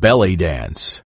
belly dance.